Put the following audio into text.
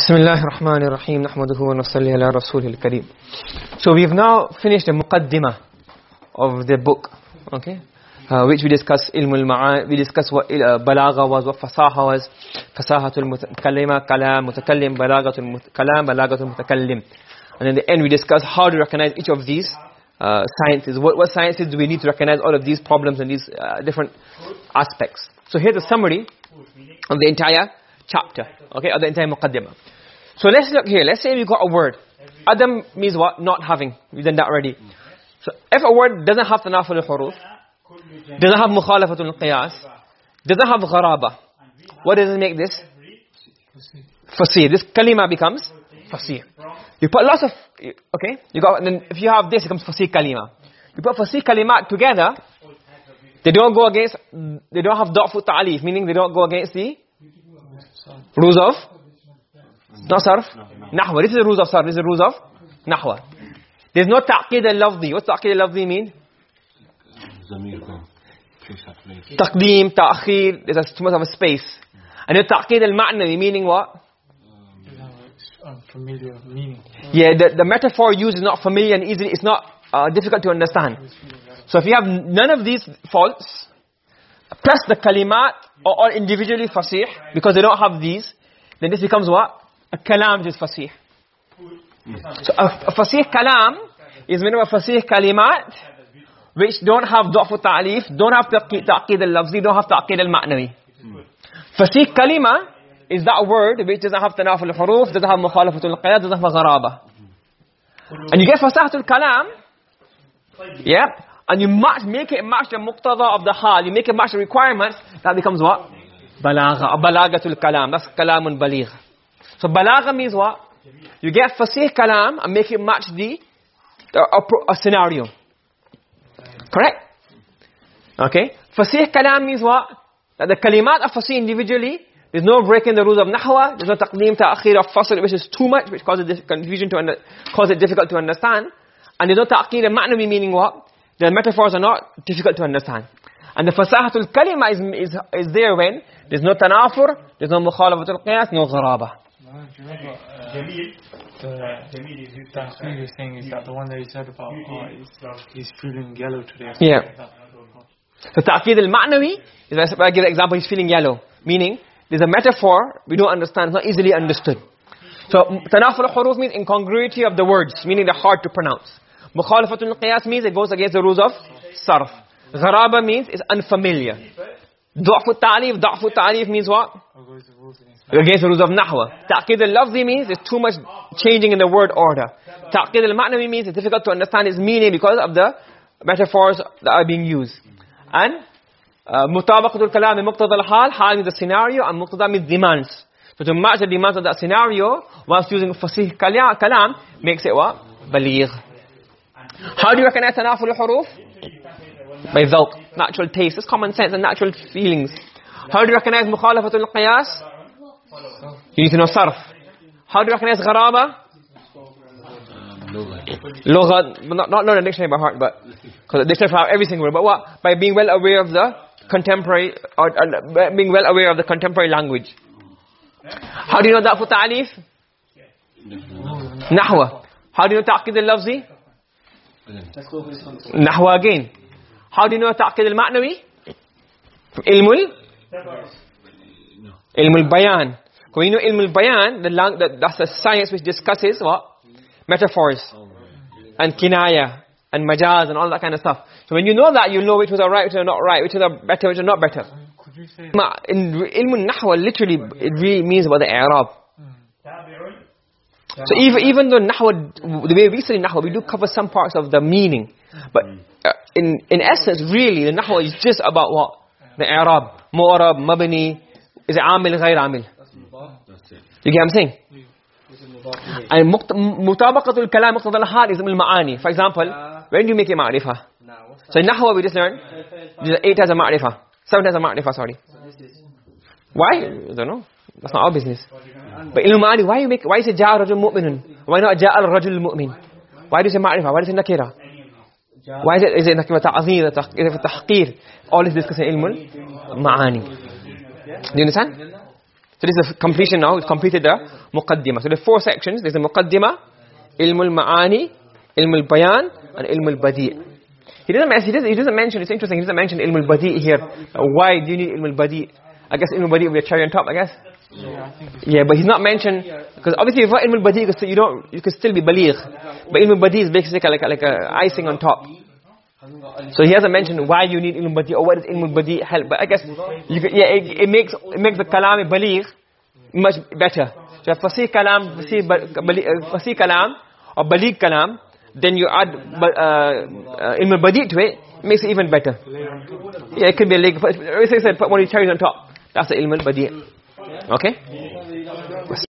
Bismillah ar-Rahman ar-Rahim. Nahmaduhu wa nusalli ala rasulil kareem. So we've now finished the muqaddimah of the book, okay? Uh, which we discuss ilm al-ma'an, we discuss what uh, balagha was, what fasaha was, fasahatul mutakallima, kalam, mutakallim, balaghatul kalam, balaghatul mutakallim. And in the end we discuss how to recognize each of these uh, sciences. What, what sciences do we need to recognize all of these problems and these uh, different aspects. So here's a summary of the entire chapter. Okay of the entire muqaddimah. So let's look here. Let's say we got a word. Adam means what? Not having. We've done that already. So if a word doesn't have tanafur al-huruf doesn't have mukhalafatul al-qiyas doesn't have gharaba what does it make this? Fasih this kalima becomes fasih you put lots of okay? You got then if you have this it becomes fasih kalima. You put fasih kalimat together they don't go against they don't have da'fu ta'alif meaning they don't go against the rules of? Not sarf nahwa. This is the rules of sarf. This is the rules of nahwa. There's no ta'qid al-lafzi. What ta'qid al-lafzi mean? Taqdeem ta'khir. There's too much of a space. And the ta'qid al-ma'nawi meaning what? Unfamiliar meaning. Yeah the the metaphor used is not familiar and easily it's not uh, difficult to understand. So if you have none of these faults plus the kalimat are all individually fasih because they don't have these then this becomes what? A kalam is fasih. So a, a fasih kalam is of fasih kalimat which don't have da'fu ta'lif don't have ta'qid al-lafzi don't have ta'qid al-ma'nawi. Fasih kalima is that word which doesn't have tanafur al-huruf doesn't have mukhalafatul qiyas doesn't have gharaba. And you get fasahatul kalam yeah and you match make it match the muqtada of the hal. You make it match the requirements that becomes what? Balagha. Balaghatul kalam. That's kalamun baligh. So balagha means what? You get fasih kalam and make it match the, a, a scenario. Correct? Okay. Fasih kalam means what? That the kalimat are fasih individually there's no breaking the rules of nahwa there's no taqdeem ta'khir of fasl which is too much which causes confusion to cause it difficult to understand. And there's no ta'qid ma'nawi meaning what the metaphors are not difficult to understand. And the fasahatul kalima is, is is there when there's no tanafur there's no mukhalafatul qiyas no gharaba. Jamil the Tahrir is saying is that the one that he said about oh, he's, he's feeling yellow today. Yeah. so ta'qid al-ma'nawi is I give an example he's feeling yellow. Meaning there's a metaphor we don't understand it's not easily understood. So tanafur al-huruf means incongruity of the words meaning they're hard to pronounce mukhalafatul qiyas means it goes against the rules of sarf. Gharaba means it's unfamiliar. da'fu ta'lif da'fu ta'lif means what? Against the rules of nahwa. ta'qid al-lafzi means it's too much changing in the word order. ta'qid al-ma'nawi means it's difficult to understand its meaning because of the metaphors that are being used. And mutabaqatul kalam muqtada al-hal hal means the scenario and muqtada means demands. So to match the demands of that scenario whilst using fasih kalam makes it what? baligh how do you recognize tanafur huruf? By dhawq natural taste. It's common sense and natural feelings. How do you recognize mukhalafatul qiyas? You need to know sarf. How do you recognize gharaba? Lugha. Not not know the dictionary by heart but because the dictionary have every single word but what? By being well aware of the contemporary or uh, being well aware of the contemporary language. How do you know that for ta'alif nahwa. How do you know ta'qid al-lafzi Mm. nahwa again. How do you know ta'qid al-ma'nawi? Ilmul? Ilmul bayan. When you know bayan the, the that's the science which discusses what? Metaphors. And kinaya and majaz and all that kind of stuff. So when you know that you know which was right which are not right which are better which are not better. Could you say in ilmun nahwa literally it really means about the i'rab so even even though nahwa the way we study nahwa we do cover some parts of the meaning. But uh, in in essence really the nahwa is just about what? The i'rab. Mu'rab mabni. Is it amil ghayr amil? You get what i'm saying? And mutabaqatul kalam muqtada al-hal is al-ma'ani. For example when do you make it ma'rifah? So in nahwa we just learned there's eight times of ma'rifah. Seven times of ma'rifah sorry. Why? I don't know that's not our business but ilmu ma'ani why you make why is it ja'a rajul mu'minun why not ja'a al-rajul mu'min why do you say ma'rifah why do you say nakira why is it is it nakira ta'zir is it tahqir all is discussing ilmu ma'ani do you understand So this is completion now. It's completed the muqaddimah. So there are four sections. There's a muqaddimah, ilm al-ma'ani, ilm al-bayan, and ilm al-badi'. He doesn't, he, doesn't, he doesn't mention, it's interesting, he doesn't mention ilm al-badi' here. Uh, why do you need ilm al-badi'? I guess ilm al-badi' will be a cherry on top, I guess. Yeah, Yeah, but he's not mentioned, because obviously if ilm al-badi' you, can don't, you can still be baligh. But ilm al-badi' is basically like, like a icing on top. So he hasn't mentioned why you need ilm badi or what does ilm badi help. But I guess you can, yeah, it, it makes it makes the kalam baligh much better. So if fasih kalam, fasih uh, fasih kalam or baligh kalam, then you add uh, uh, ilm badi to it, makes it even better. Yeah, it could be leg. But I said, put one of the cherries on top. That's the ilm badi. Okay.